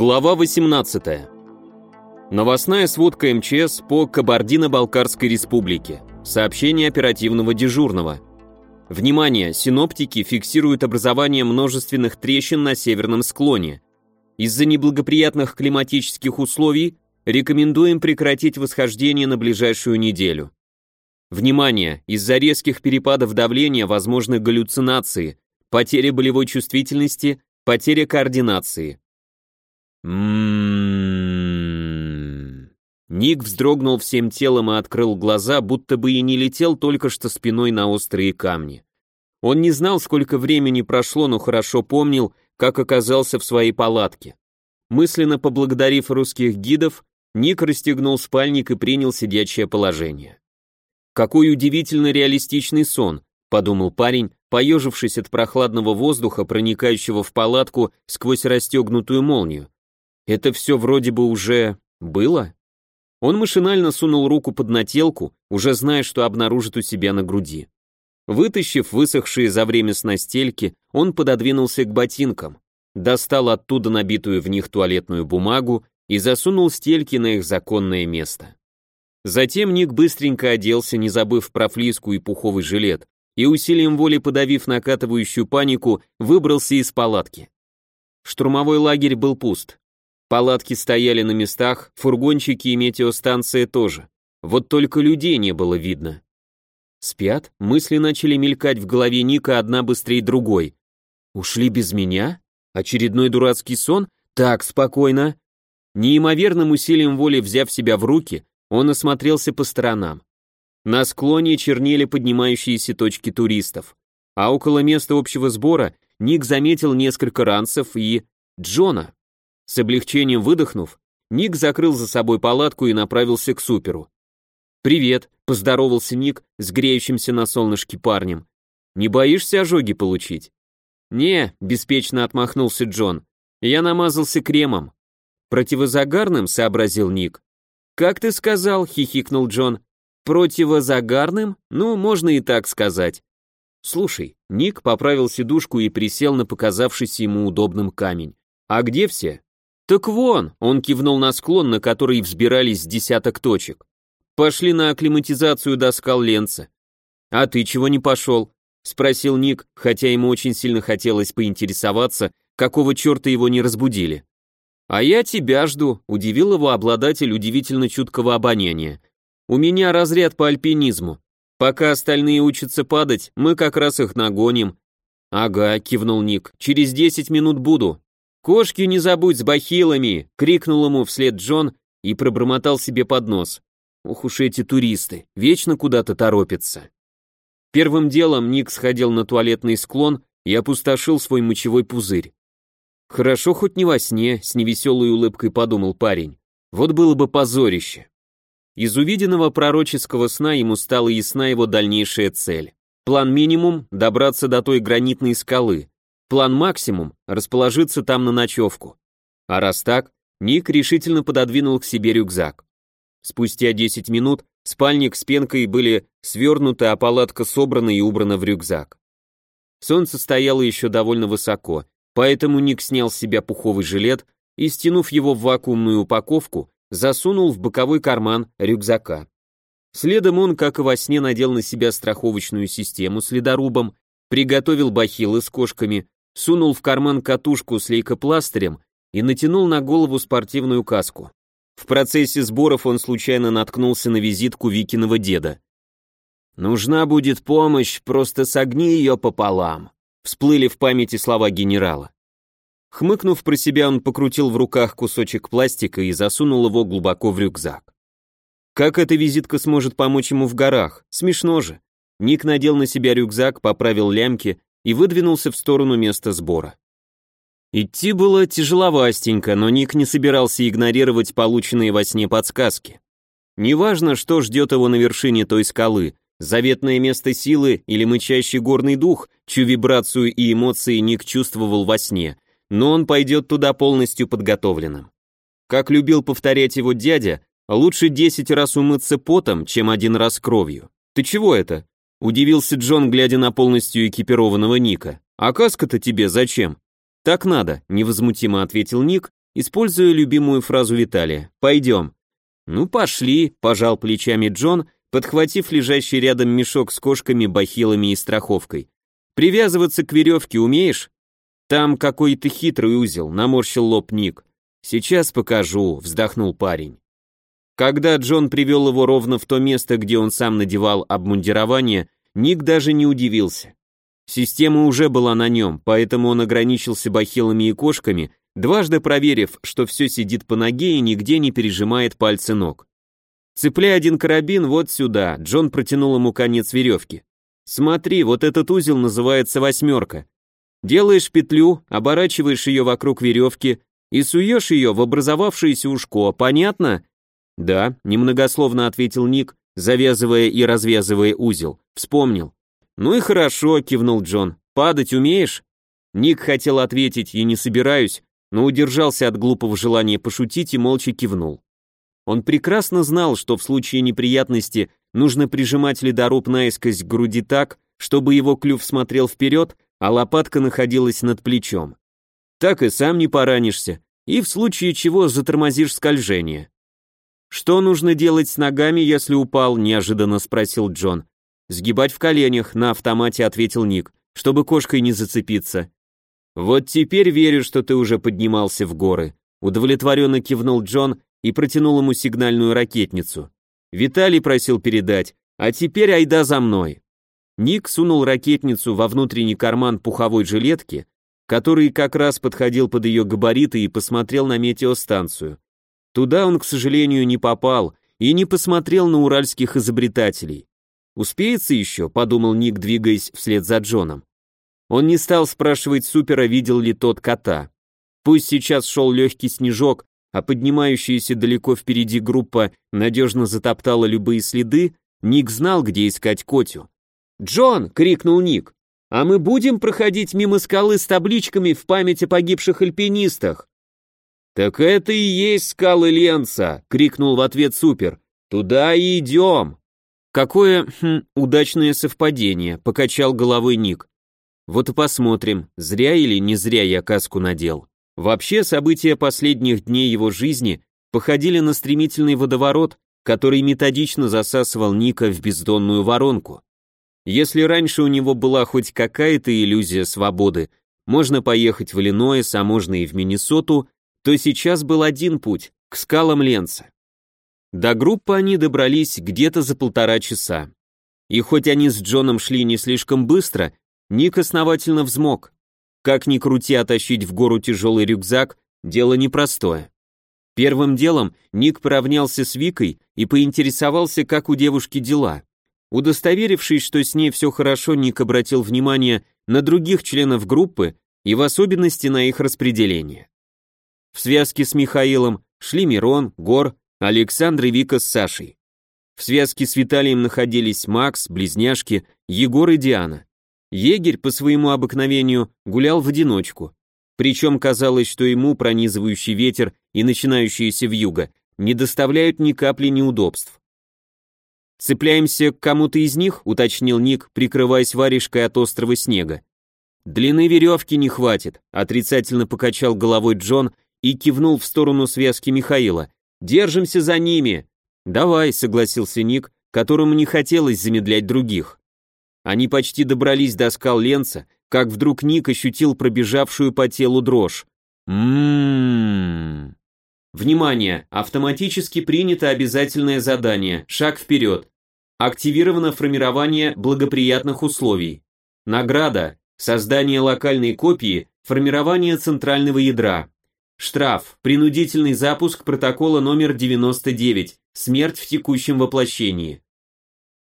Глава 18. Новостная сводка МЧС по Кабардино-Балкарской республике. Сообщение оперативного дежурного. Внимание, синоптики фиксируют образование множественных трещин на северном склоне. Из-за неблагоприятных климатических условий рекомендуем прекратить восхождение на ближайшую неделю. Внимание, из-за резких перепадов давления возможны галлюцинации, потеря болевой чувствительности, потеря координации. Ммм. Ник вздрогнул всем телом и открыл глаза, будто бы и не летел только что спиной на острые камни. Он не знал, сколько времени прошло, но хорошо помнил, как оказался в своей палатке. Мысленно поблагодарив русских гидов, Ник расстегнул спальник и принял сидячее положение. Какой удивительно реалистичный сон, подумал парень, поежившись от прохладного воздуха, проникающего в палатку сквозь расстегнутую молнию. Это все вроде бы уже было? Он машинально сунул руку под нателку, уже зная, что обнаружит у себя на груди. Вытащив высохшие за время снастельки, он пододвинулся к ботинкам, достал оттуда набитую в них туалетную бумагу и засунул стельки на их законное место. Затем Ник быстренько оделся, не забыв про флиску и пуховый жилет, и усилием воли подавив накатывающую панику, выбрался из палатки. Штурмовой лагерь был пуст. Палатки стояли на местах, фургончики и метеостанция тоже. Вот только людей не было видно. Спят? Мысли начали мелькать в голове Ника одна быстрее другой. Ушли без меня? Очередной дурацкий сон? Так, спокойно. Неимоверным усилием воли взяв себя в руки, он осмотрелся по сторонам. На склоне чернели поднимающиеся точки туристов, а около места общего сбора Ник заметил несколько ранцев и Джона. С облегчением выдохнув, Ник закрыл за собой палатку и направился к суперу. «Привет», — поздоровался Ник с греющимся на солнышке парнем. «Не боишься ожоги получить?» «Не», — беспечно отмахнулся Джон. «Я намазался кремом». «Противозагарным?» — сообразил Ник. «Как ты сказал?» — хихикнул Джон. «Противозагарным? Ну, можно и так сказать». «Слушай», — Ник поправил сидушку и присел на показавшийся ему удобным камень. «А где все?» «Так вон!» — он кивнул на склон, на который взбирались десяток точек. «Пошли на акклиматизацию до скал Ленца». «А ты чего не пошел?» — спросил Ник, хотя ему очень сильно хотелось поинтересоваться, какого черта его не разбудили. «А я тебя жду», — удивил его обладатель удивительно чуткого обоняния. «У меня разряд по альпинизму. Пока остальные учатся падать, мы как раз их нагоним». «Ага», — кивнул Ник, — «через десять минут буду». «Кошки не забудь с бахилами!» — крикнул ему вслед Джон и пробормотал себе под нос. Ох уж эти туристы, вечно куда-то торопятся. Первым делом Ник сходил на туалетный склон и опустошил свой мочевой пузырь. Хорошо хоть не во сне, с невеселой улыбкой подумал парень. Вот было бы позорище. Из увиденного пророческого сна ему стала ясна его дальнейшая цель. План минимум — добраться до той гранитной скалы, План максимум – расположиться там на ночевку. А раз так, Ник решительно пододвинул к себе рюкзак. Спустя 10 минут спальник с пенкой были свернуты, а палатка собрана и убрана в рюкзак. Солнце стояло еще довольно высоко, поэтому Ник снял с себя пуховый жилет и, стянув его в вакуумную упаковку, засунул в боковой карман рюкзака. Следом он, как и во сне, надел на себя страховочную систему с ледорубом, приготовил бахилы с кошками, сунул в карман катушку с лейкопластырем и натянул на голову спортивную каску. В процессе сборов он случайно наткнулся на визитку Викиного деда. «Нужна будет помощь, просто согни ее пополам», всплыли в памяти слова генерала. Хмыкнув про себя, он покрутил в руках кусочек пластика и засунул его глубоко в рюкзак. Как эта визитка сможет помочь ему в горах? Смешно же. Ник надел на себя рюкзак, поправил лямки и выдвинулся в сторону места сбора. Идти было тяжеловастенько, но Ник не собирался игнорировать полученные во сне подсказки. Неважно, что ждет его на вершине той скалы, заветное место силы или мычащий горный дух, чью вибрацию и эмоции Ник чувствовал во сне, но он пойдет туда полностью подготовленным. Как любил повторять его дядя, лучше десять раз умыться потом, чем один раз кровью. Ты чего это? Удивился Джон, глядя на полностью экипированного Ника. «А каска-то тебе зачем?» «Так надо», — невозмутимо ответил Ник используя любимую фразу Виталия «Пойдем». «Ну, пошли», – пожал плечами Джон, подхватив лежащий рядом мешок с кошками, бахилами и страховкой. «Привязываться к веревке умеешь?» «Там какой-то хитрый узел», – наморщил лоб Ник. «Сейчас покажу», – вздохнул парень. Когда Джон привел его ровно в то место, где он сам надевал обмундирование, Ник даже не удивился. Система уже была на нем, поэтому он ограничился бахилами и кошками, дважды проверив, что все сидит по ноге и нигде не пережимает пальцы ног. Цепляя один карабин вот сюда, Джон протянул ему конец веревки. Смотри, вот этот узел называется восьмерка. Делаешь петлю, оборачиваешь ее вокруг веревки и суешь ее в образовавшееся ушко, понятно? Да, немногословно ответил Ник, завязывая и развязывая узел. Вспомнил. Ну и хорошо, кивнул Джон. Падать умеешь? Ник хотел ответить «и не собираюсь», но удержался от глупого желания пошутить и молча кивнул. Он прекрасно знал, что в случае неприятности нужно прижимать ледоруб наискось к груди так, чтобы его клюв смотрел вперед, а лопатка находилась над плечом. Так и сам не поранишься, и в случае чего затормозишь скольжение. «Что нужно делать с ногами, если упал?» – неожиданно спросил Джон. «Сгибать в коленях», – на автомате ответил Ник, чтобы кошкой не зацепиться. «Вот теперь верю, что ты уже поднимался в горы», удовлетворенно кивнул Джон и протянул ему сигнальную ракетницу. Виталий просил передать, а теперь айда за мной. Ник сунул ракетницу во внутренний карман пуховой жилетки, который как раз подходил под ее габариты и посмотрел на метеостанцию. Туда он, к сожалению, не попал и не посмотрел на уральских изобретателей. «Успеется еще?» — подумал Ник, двигаясь вслед за Джоном. Он не стал спрашивать Супера, видел ли тот кота. Пусть сейчас шел легкий снежок, а поднимающаяся далеко впереди группа надежно затоптала любые следы, Ник знал, где искать Котю. «Джон!» — крикнул Ник. «А мы будем проходить мимо скалы с табличками в память о погибших альпинистах?» «Так это и есть скалы Ленца!» — крикнул в ответ Супер. «Туда и идем!» «Какое, хм, удачное совпадение!» — покачал головой Ник. Вот и посмотрим, зря или не зря я каску надел. Вообще, события последних дней его жизни походили на стремительный водоворот, который методично засасывал Ника в бездонную воронку. Если раньше у него была хоть какая-то иллюзия свободы, можно поехать в Иллинойс, а можно и в Миннесоту, то сейчас был один путь – к скалам Ленца. До группы они добрались где-то за полтора часа. И хоть они с Джоном шли не слишком быстро, Ник основательно взмок. Как ни крути оттащить в гору тяжелый рюкзак, дело непростое. Первым делом Ник поравнялся с Викой и поинтересовался, как у девушки дела. Удостоверившись, что с ней все хорошо, Ник обратил внимание на других членов группы и в особенности на их распределение. В связке с Михаилом шли Мирон, Гор, Александр и Вика с Сашей. В связке с Виталием находились Макс, близняшки, Егор и Диана. Егерь по своему обыкновению гулял в одиночку. Причем казалось, что ему пронизывающий ветер и начинающаяся вьюга не доставляют ни капли неудобств. «Цепляемся к кому-то из них?» — уточнил Ник, прикрываясь варежкой от острого снега. «Длины веревки не хватит», — отрицательно покачал головой Джон и кивнул в сторону связки Михаила. «Держимся за ними!» «Давай», — согласился Ник, которому не хотелось замедлять других. Они почти добрались до скал Ленца, как вдруг Ник ощутил пробежавшую по телу дрожь. Ммм. Внимание! Автоматически принято обязательное задание. Шаг вперед. Активировано формирование благоприятных условий. Награда. Создание локальной копии, формирование центрального ядра. Штраф. Принудительный запуск протокола номер 99. Смерть в текущем воплощении.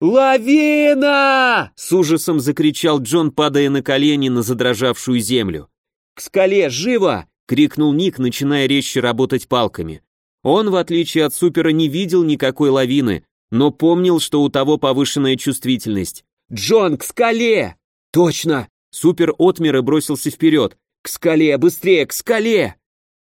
«Лавина!» — с ужасом закричал Джон, падая на колени на задрожавшую землю. «К скале, живо!» — крикнул Ник, начиная резче работать палками. Он, в отличие от Супера, не видел никакой лавины, но помнил, что у того повышенная чувствительность. «Джон, к скале!» «Точно!» Супер отмер и бросился вперед. «К скале! Быстрее, к скале!»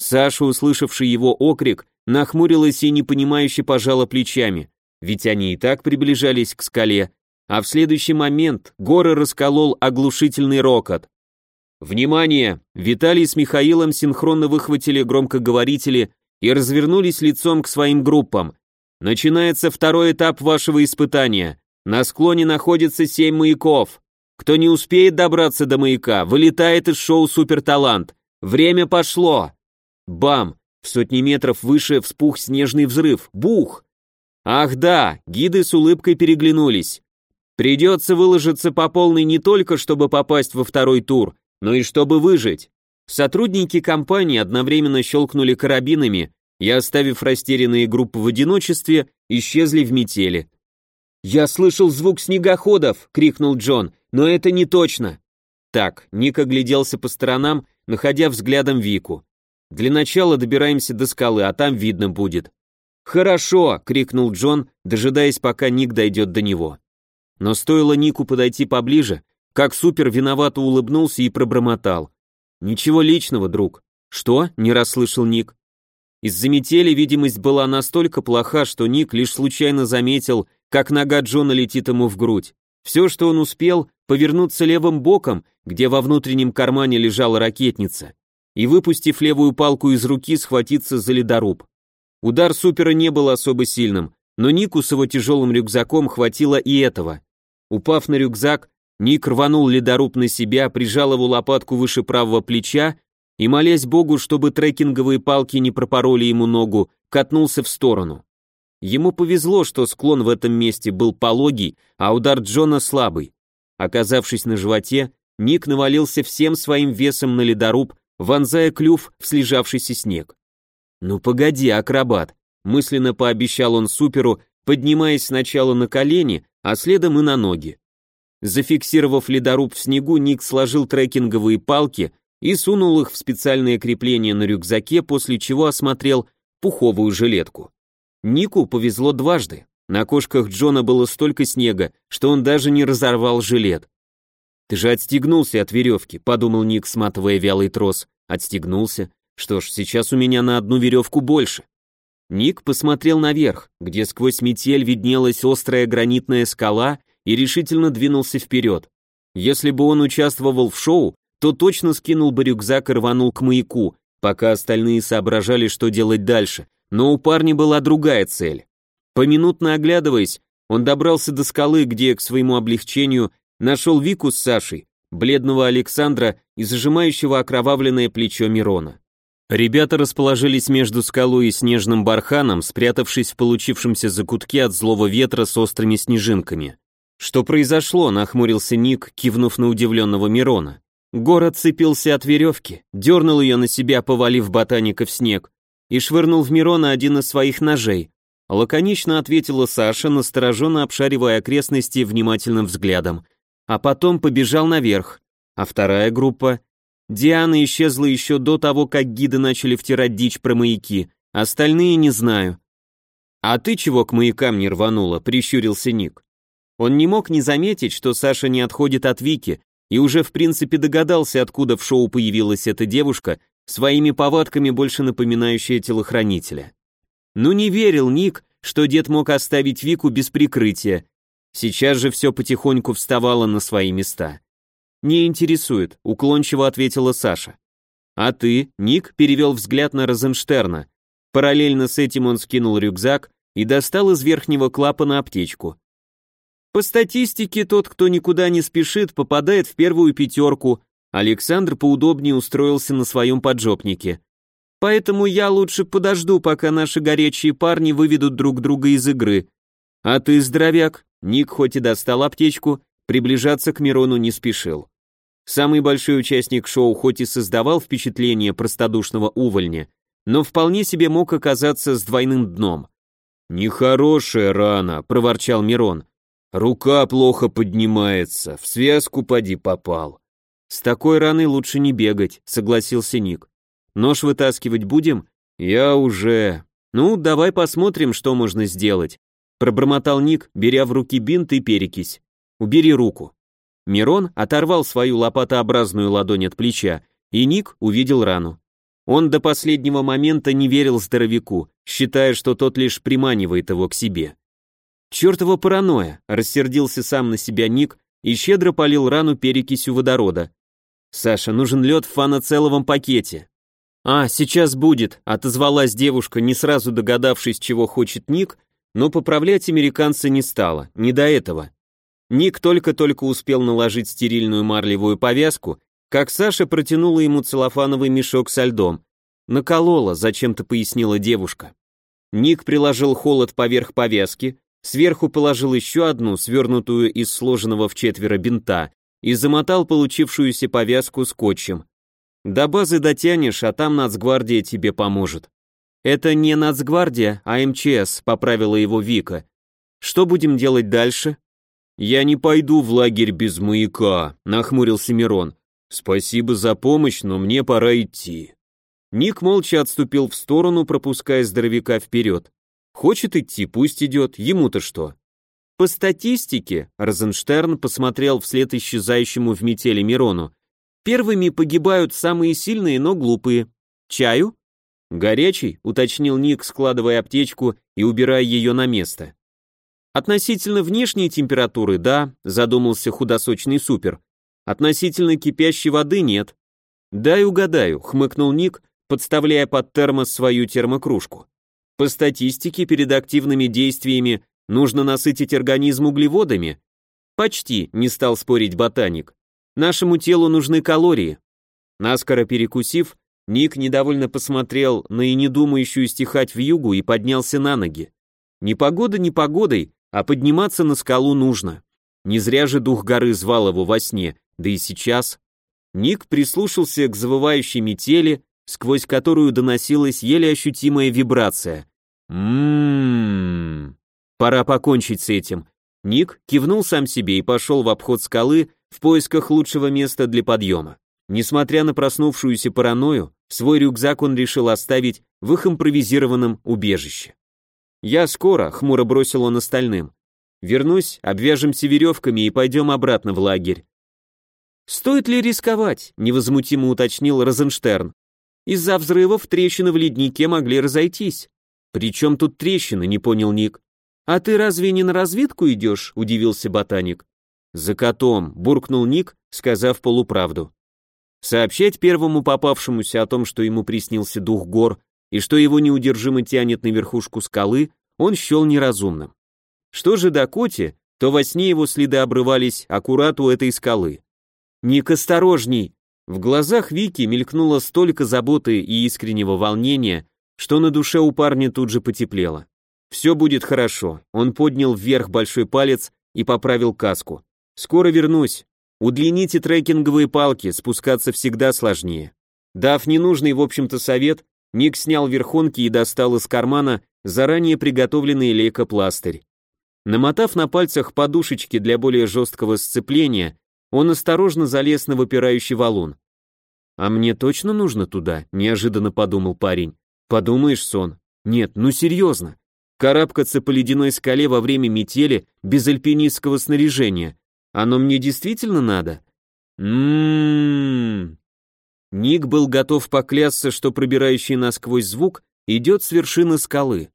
Саша, услышавший его окрик, нахмурилась и непонимающе пожала плечами ведь они и так приближались к скале, а в следующий момент горы расколол оглушительный рокот. «Внимание!» Виталий с Михаилом синхронно выхватили громкоговорители и развернулись лицом к своим группам. «Начинается второй этап вашего испытания. На склоне находится семь маяков. Кто не успеет добраться до маяка, вылетает из шоу «Суперталант». Время пошло!» Бам! В сотни метров выше вспух снежный взрыв. Бух! Ах да, гиды с улыбкой переглянулись. Придется выложиться по полной не только, чтобы попасть во второй тур, но и чтобы выжить. Сотрудники компании одновременно щелкнули карабинами и, оставив растерянные группы в одиночестве, исчезли в метели. «Я слышал звук снегоходов!» — крикнул Джон, «но это не точно!» Так, Ник огляделся по сторонам, находя взглядом Вику. «Для начала добираемся до скалы, а там видно будет». «Хорошо!» — крикнул Джон, дожидаясь, пока Ник дойдет до него. Но стоило Нику подойти поближе, как Супер виновато улыбнулся и пробормотал. «Ничего личного, друг». «Что?» — не расслышал Ник. Из-за метели видимость была настолько плоха, что Ник лишь случайно заметил, как нога Джона летит ему в грудь. Все, что он успел, повернуться левым боком, где во внутреннем кармане лежала ракетница, и, выпустив левую палку из руки, схватиться за ледоруб. Удар Супера не был особо сильным, но Нику с его тяжелым рюкзаком хватило и этого. Упав на рюкзак, Ник рванул ледоруб на себя, прижал его лопатку выше правого плеча и, молясь Богу, чтобы трекинговые палки не пропороли ему ногу, катнулся в сторону. Ему повезло, что склон в этом месте был пологий, а удар Джона слабый. Оказавшись на животе, Ник навалился всем своим весом на ледоруб, вонзая клюв в слежавшийся снег. «Ну погоди, акробат», — мысленно пообещал он суперу, поднимаясь сначала на колени, а следом и на ноги. Зафиксировав ледоруб в снегу, Ник сложил трекинговые палки и сунул их в специальное крепление на рюкзаке, после чего осмотрел пуховую жилетку. Нику повезло дважды. На кошках Джона было столько снега, что он даже не разорвал жилет. «Ты же отстегнулся от веревки», — подумал Ник, сматывая вялый трос. «Отстегнулся. Что ж, сейчас у меня на одну веревку больше». Ник посмотрел наверх, где сквозь метель виднелась острая гранитная скала и решительно двинулся вперед. Если бы он участвовал в шоу, то точно скинул бы рюкзак и рванул к маяку, пока остальные соображали, что делать дальше, но у парня была другая цель. Поминутно оглядываясь, он добрался до скалы, где, к своему облегчению, нашел Вику с Сашей, бледного Александра и зажимающего окровавленное плечо Мирона. Ребята расположились между скалой и снежным барханом, спрятавшись в получившемся закутке от злого ветра с острыми снежинками. «Что произошло?» — нахмурился Ник, кивнув на удивленного Мирона. Город цепился от веревки, дернул ее на себя, повалив ботаника в снег, и швырнул в Мирона один из своих ножей. Лаконично ответила Саша, настороженно обшаривая окрестности внимательным взглядом. А потом побежал наверх. А вторая группа Диана исчезла еще до того, как гиды начали втирать дичь про маяки. Остальные не знаю. А ты чего к маякам не рванула? Прищурился Ник. Он не мог не заметить, что Саша не отходит от Вики, и уже в принципе догадался, откуда в шоу появилась эта девушка, своими повадками больше напоминающая телохранителя. Ну не верил Ник, что дед мог оставить Вику без прикрытия. Сейчас же все потихоньку вставало на свои места. «Не интересует», — уклончиво ответила Саша. «А ты?» — Ник перевел взгляд на Розенштерна. Параллельно с этим он скинул рюкзак и достал из верхнего клапана аптечку. По статистике, тот, кто никуда не спешит, попадает в первую пятерку. Александр поудобнее устроился на своем поджопнике. Поэтому я лучше подожду, пока наши горячие парни выведут друг друга из игры. А ты, здоровяк, Ник хоть и достал аптечку, приближаться к Мирону не спешил. Самый большой участник шоу хоть и создавал впечатление простодушного увольня, но вполне себе мог оказаться с двойным дном. «Нехорошая рана», — проворчал Мирон. «Рука плохо поднимается, в связку поди попал». «С такой раной лучше не бегать», — согласился Ник. «Нож вытаскивать будем?» «Я уже...» «Ну, давай посмотрим, что можно сделать», — пробормотал Ник, беря в руки бинт и перекись. «Убери руку». Мирон оторвал свою лопатообразную ладонь от плеча, и Ник увидел рану. Он до последнего момента не верил здоровяку, считая, что тот лишь приманивает его к себе. «Чертова паранойя!» — рассердился сам на себя Ник и щедро полил рану перекисью водорода. Саша, нужен лед в фаноцеловом пакете. А, сейчас будет, отозвалась девушка, не сразу догадавшись, чего хочет Ник, но поправлять американца не стала, не до этого. Ник только-только успел наложить стерильную марлевую повязку, как Саша протянула ему целлофановый мешок со льдом. Наколола, зачем-то пояснила девушка. Ник приложил холод поверх повязки, сверху положил еще одну, свернутую из сложенного в четверо бинта, и замотал получившуюся повязку скотчем. До базы дотянешь, а там нацгвардия тебе поможет. Это не нацгвардия, а МЧС, поправила его Вика. Что будем делать дальше? Я не пойду в лагерь без маяка, нахмурился Мирон. Спасибо за помощь, но мне пора идти. Ник молча отступил в сторону, пропуская здоровяка вперед. Хочет идти, пусть идет, ему-то что? По статистике, Розенштерн посмотрел вслед исчезающему в метели Мирону, первыми погибают самые сильные, но глупые. Чаю? Горячий, уточнил Ник, складывая аптечку и убирая ее на место. Относительно внешней температуры, да, задумался худосочный супер. Относительно кипящей воды нет. Дай угадаю, хмыкнул Ник, подставляя под термос свою термокружку. По статистике, перед активными действиями нужно насытить организм углеводами. Почти, не стал спорить ботаник. Нашему телу нужны калории. Наскоро перекусив, Ник недовольно посмотрел на и не думающую стихать в югу и поднялся на ноги. Не погода не погодой, а подниматься на скалу нужно. Не зря же дух горы звал его во сне, да и сейчас. Ник прислушался к завывающей метели, сквозь которую доносилась еле ощутимая вибрация. Ммм. Пора покончить с этим. Ник кивнул сам себе и пошел в обход скалы в поисках лучшего места для подъема. Несмотря на проснувшуюся паранойю, свой рюкзак он решил оставить в их импровизированном убежище. «Я скоро», — хмуро бросил он остальным. «Вернусь, обвяжемся веревками и пойдем обратно в лагерь». «Стоит ли рисковать?» — невозмутимо уточнил Розенштерн. Из-за взрывов трещины в леднике могли разойтись. Причем тут трещины, не понял Ник. А ты разве не на разведку идешь? Удивился ботаник. За котом, буркнул Ник, сказав полуправду. Сообщать первому попавшемуся о том, что ему приснился дух гор и что его неудержимо тянет на верхушку скалы, он счел неразумным. Что же до Коти, то во сне его следы обрывались аккурат у этой скалы. «Ник, осторожней!» В глазах Вики мелькнуло столько заботы и искреннего волнения, что на душе у парня тут же потеплело. «Все будет хорошо», он поднял вверх большой палец и поправил каску. «Скоро вернусь. Удлините трекинговые палки, спускаться всегда сложнее». Дав ненужный, в общем-то, совет, Ник снял верхонки и достал из кармана заранее приготовленный лейкопластырь. Намотав на пальцах подушечки для более жесткого сцепления, он осторожно залез на выпирающий валун. «А мне точно нужно туда?» – неожиданно подумал парень. «Подумаешь, сон. Нет, ну серьезно. Карабкаться по ледяной скале во время метели без альпинистского снаряжения. Оно мне действительно надо?» «Ммм...» Ник был готов поклясться, что пробирающий насквозь звук идет с вершины скалы.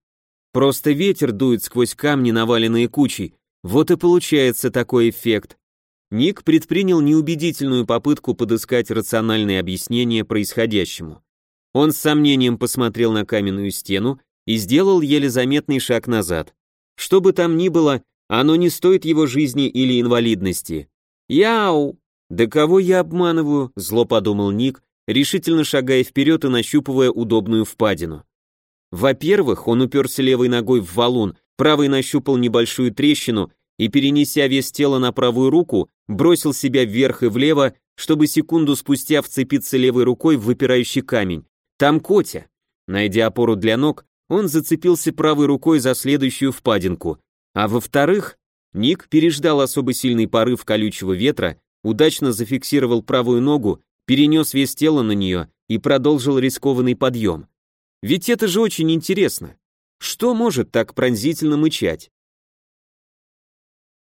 Просто ветер дует сквозь камни, наваленные кучей. Вот и получается такой эффект. Ник предпринял неубедительную попытку подыскать рациональное объяснение происходящему. Он с сомнением посмотрел на каменную стену и сделал еле заметный шаг назад. Что бы там ни было, оно не стоит его жизни или инвалидности. «Яу!» «Да кого я обманываю?» – зло подумал Ник, решительно шагая вперед и нащупывая удобную впадину. Во-первых, он уперся левой ногой в валун, правой нащупал небольшую трещину и, перенеся вес тела на правую руку, бросил себя вверх и влево, чтобы секунду спустя вцепиться левой рукой в выпирающий камень. Там Котя. Найдя опору для ног, он зацепился правой рукой за следующую впадинку. А во-вторых, Ник переждал особо сильный порыв колючего ветра, удачно зафиксировал правую ногу, перенес вес тела на нее и продолжил рискованный подъем. Ведь это же очень интересно. Что может так пронзительно мычать?